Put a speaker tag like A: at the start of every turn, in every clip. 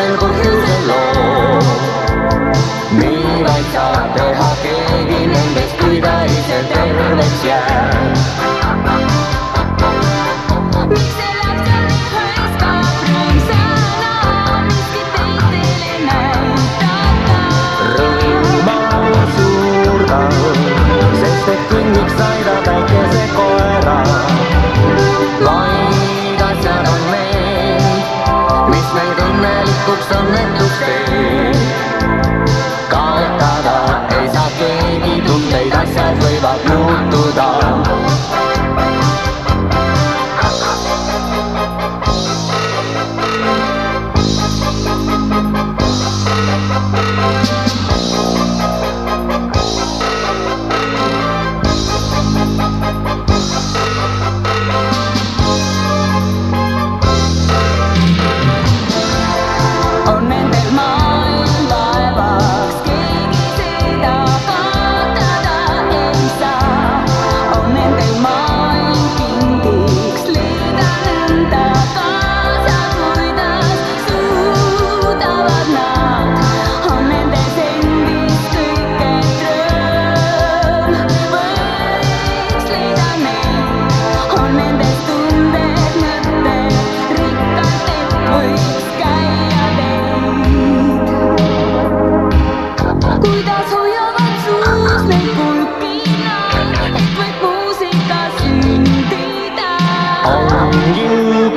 A: meil põhjuse loo. nii vaid saab teha keegi nendest, kui ta ise terveks jääb. giàu sẽ cứ ngược sai
B: đã
A: bay kia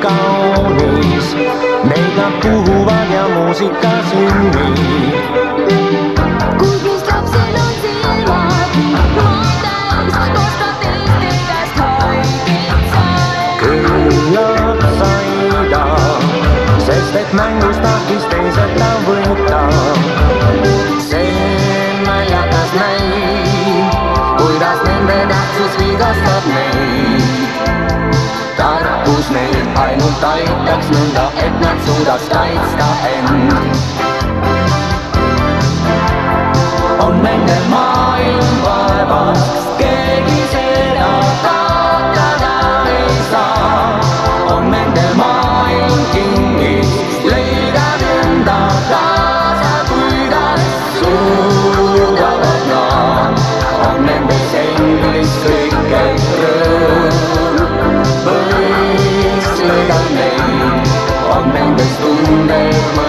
A: kaunis, meigad puhuvad ja muusika sünnib.
B: kuid mis lapsel on silmad, vaatajaks kostab teistest haigitsa.
A: küllap sai ta, sest et mängus tahtis teised ta võita und dein Platz nun der Endmann zu das kleinste End. Sunday.